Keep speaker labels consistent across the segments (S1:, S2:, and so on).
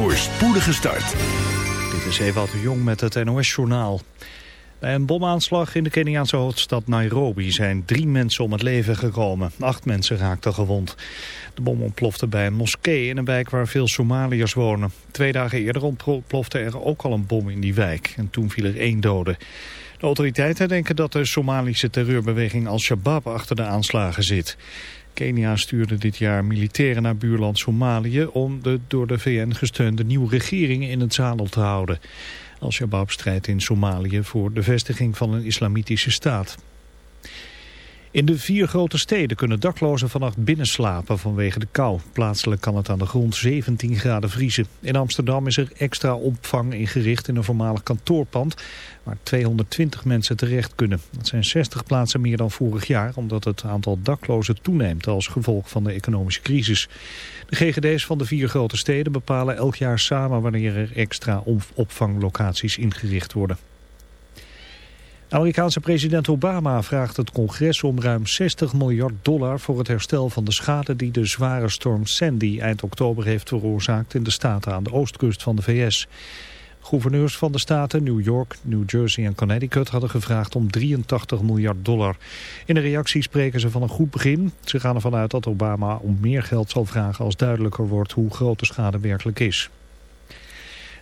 S1: voor spoedige start.
S2: Dit is Ewout de Jong met het NOS-journaal. Bij een bomaanslag in de Keniaanse hoofdstad Nairobi zijn drie mensen om het leven gekomen. Acht mensen raakten gewond. De bom ontplofte bij een moskee in een wijk waar veel Somaliërs wonen. Twee dagen eerder ontplofte er ook al een bom in die wijk. En toen viel er één dode. De autoriteiten denken dat de Somalische terreurbeweging Al-Shabaab achter de aanslagen zit. Kenia stuurde dit jaar militairen naar buurland Somalië om de door de VN gesteunde nieuwe regering in het zadel te houden. Al-Shabaab strijdt in Somalië voor de vestiging van een islamitische staat. In de vier grote steden kunnen daklozen vannacht binnenslapen vanwege de kou. Plaatselijk kan het aan de grond 17 graden vriezen. In Amsterdam is er extra opvang ingericht in een voormalig kantoorpand... waar 220 mensen terecht kunnen. Dat zijn 60 plaatsen meer dan vorig jaar... omdat het aantal daklozen toeneemt als gevolg van de economische crisis. De GGD's van de vier grote steden bepalen elk jaar samen... wanneer er extra opvanglocaties ingericht worden. Amerikaanse president Obama vraagt het congres om ruim 60 miljard dollar voor het herstel van de schade die de zware storm Sandy eind oktober heeft veroorzaakt in de staten aan de oostkust van de VS. Gouverneurs van de staten New York, New Jersey en Connecticut hadden gevraagd om 83 miljard dollar. In de reactie spreken ze van een goed begin. Ze gaan ervan uit dat Obama om meer geld zal vragen als duidelijker wordt hoe groot de schade werkelijk is.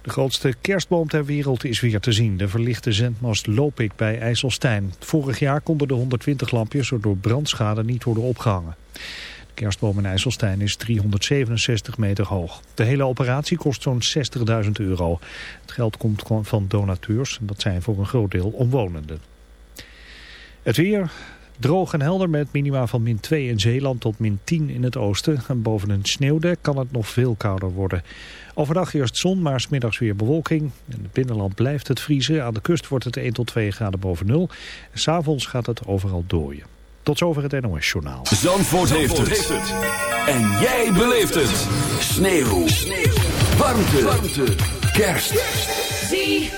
S2: De grootste kerstboom ter wereld is weer te zien. De verlichte zendmast Lopik bij IJsselstein. Vorig jaar konden de 120 lampjes er door brandschade niet worden opgehangen. De kerstboom in IJsselstein is 367 meter hoog. De hele operatie kost zo'n 60.000 euro. Het geld komt van donateurs. Dat zijn voor een groot deel omwonenden. Het weer, Droog en helder met minima van min 2 in Zeeland tot min 10 in het oosten. En boven een sneeuwdek kan het nog veel kouder worden. Overdag eerst zon, maar smiddags weer bewolking. In het binnenland blijft het vriezen. Aan de kust wordt het 1 tot 2 graden boven nul. En s'avonds gaat het overal dooien. Tot zover het NOS Journaal.
S1: Zandvoort, Zandvoort heeft, het. En jij beleeft het. Sneeuw. Sneeuw. Warmte. Warmte. Kerst.
S3: ZFM.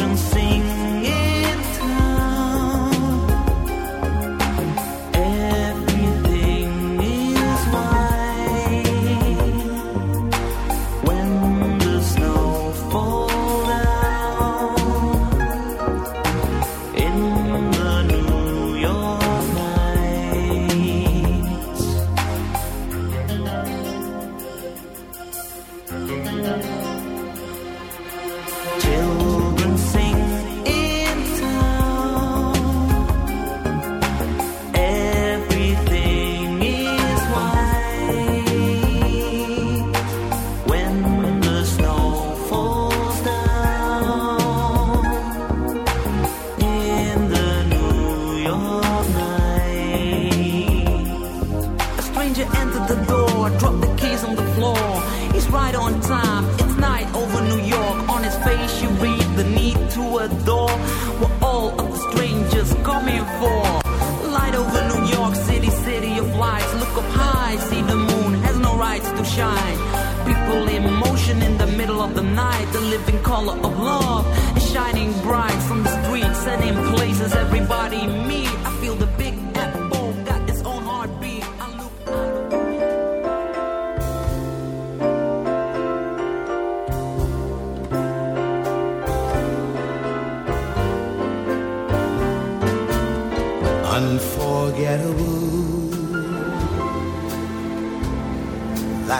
S4: shine. People in motion in the middle of the night. The living color of love is shining bright from the streets and in places everybody meet. I feel the big apple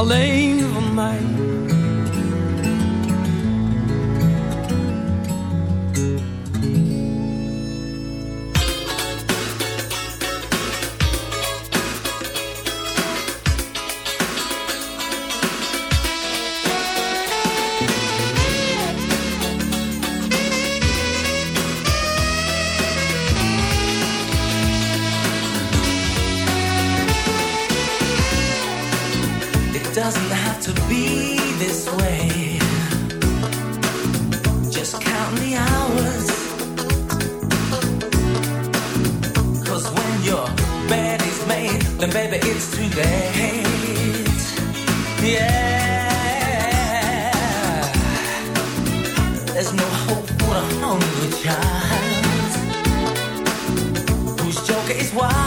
S5: Alleen
S4: then baby it's too late. Yeah. There's no hope for a hungry child whose joker is wild.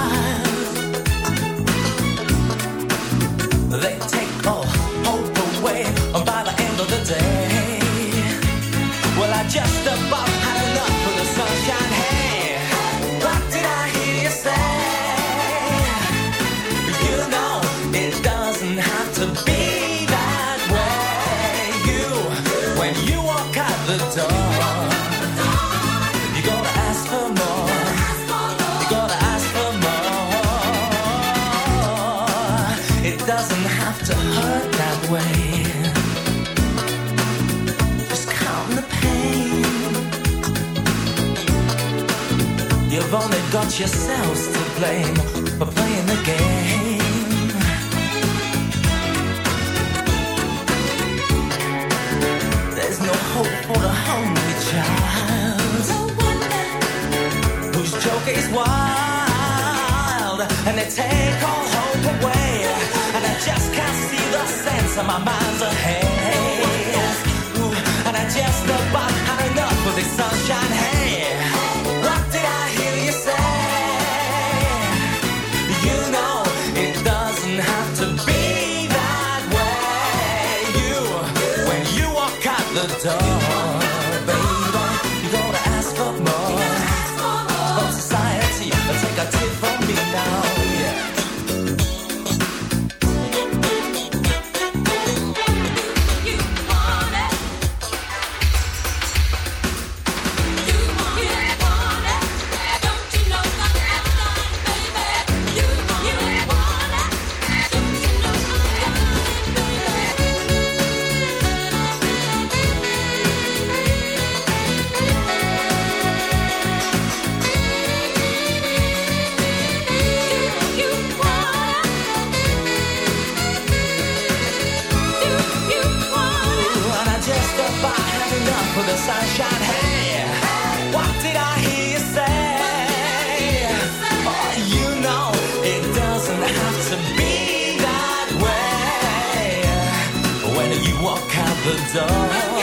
S4: Yourselves to blame for playing the game. There's no hope for the hungry child. Whose joke is wild and they take all can't see the sense of my mind's ahead. Ooh, and I just about had enough of this sunshine. Walk out the door,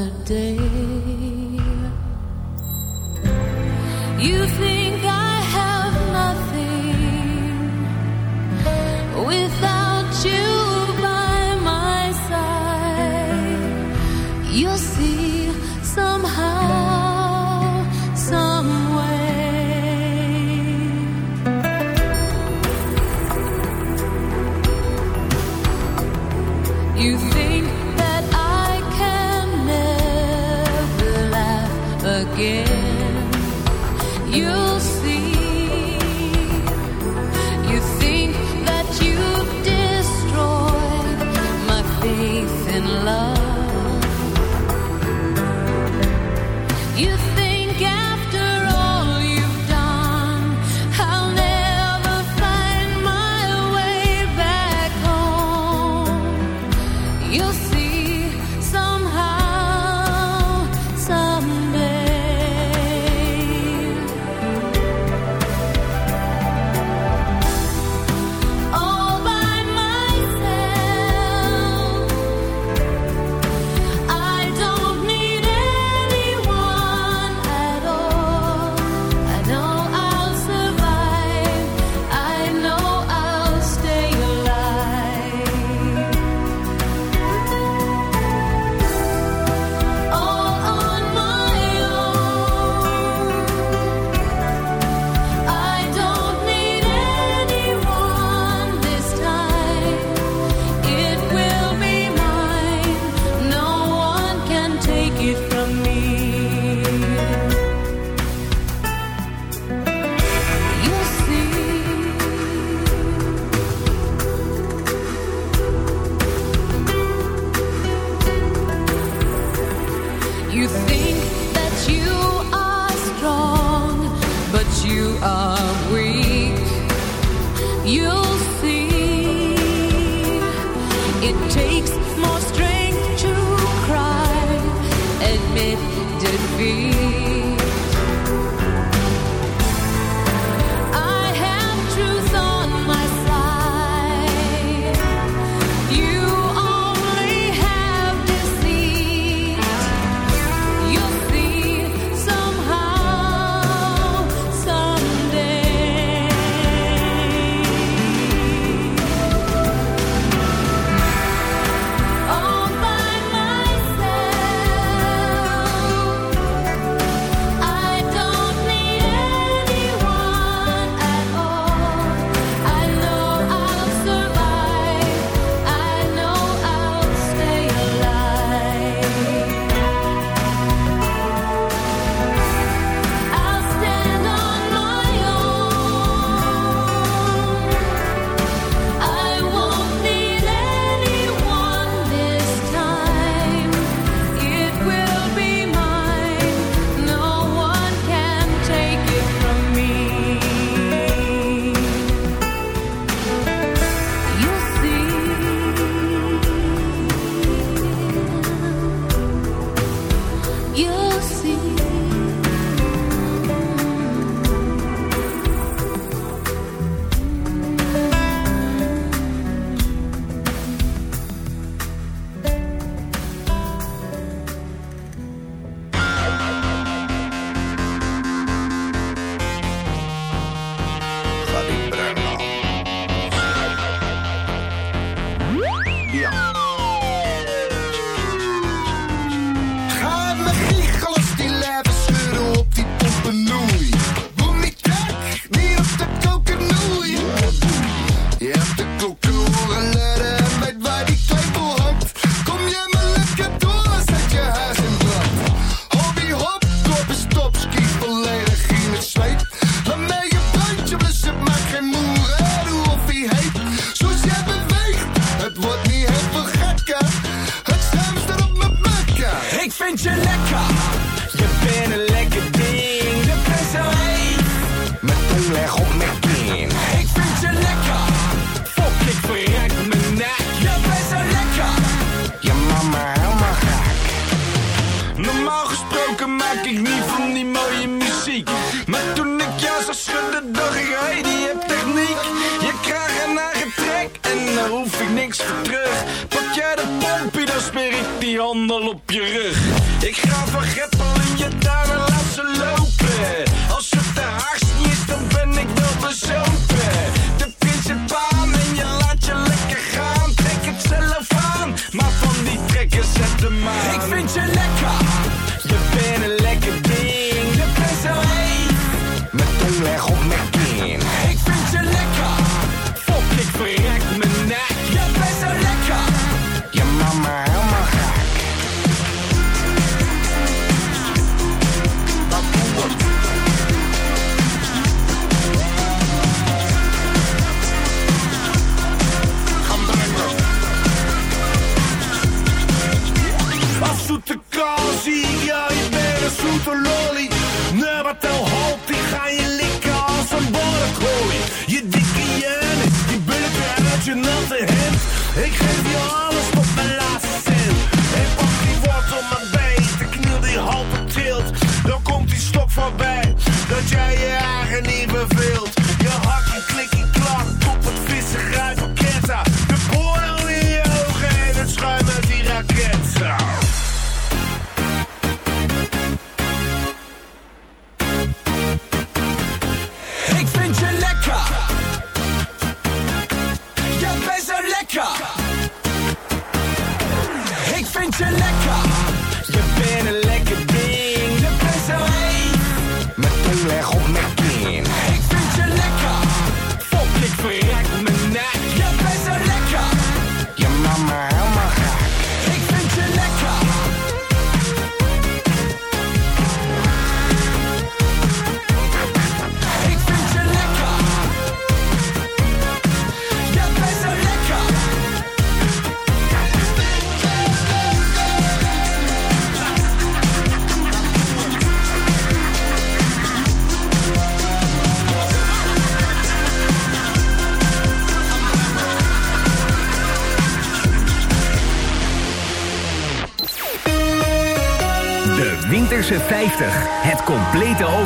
S3: You think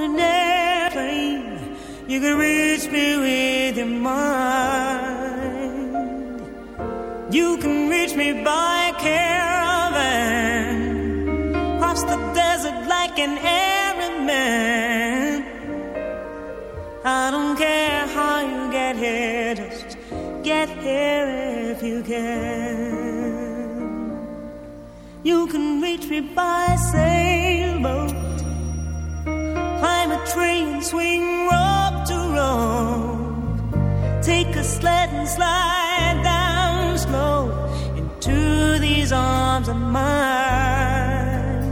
S6: An airplane, you can reach me with your mind. You can reach me by caravan, cross the desert like an Arab man. I don't care how you get here, just get here if you can. You can reach me by sailboat, and swing rope to rope, take a sled and slide down slow into these arms of mine.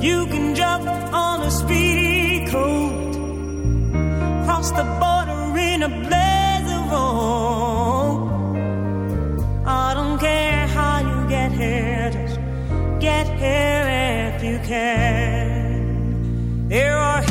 S6: You can jump on a speedy coat, cross the border in a blaze of hope. I don't care how you get here, just get here if you can. There are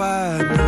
S6: I
S7: know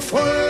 S8: fuego.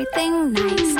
S3: Everything nice.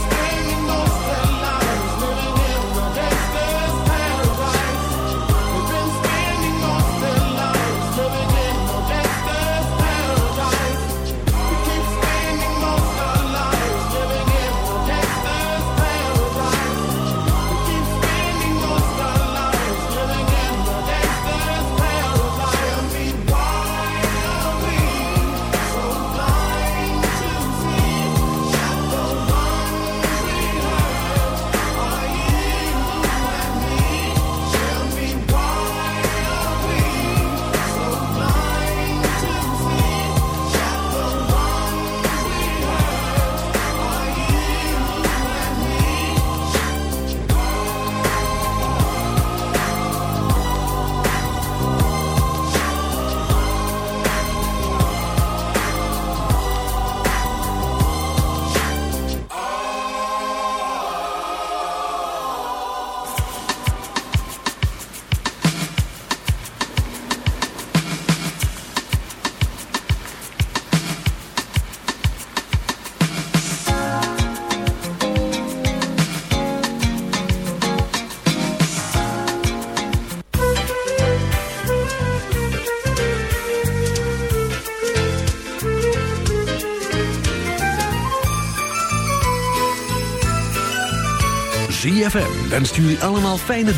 S1: ZFM wenst jullie allemaal fijne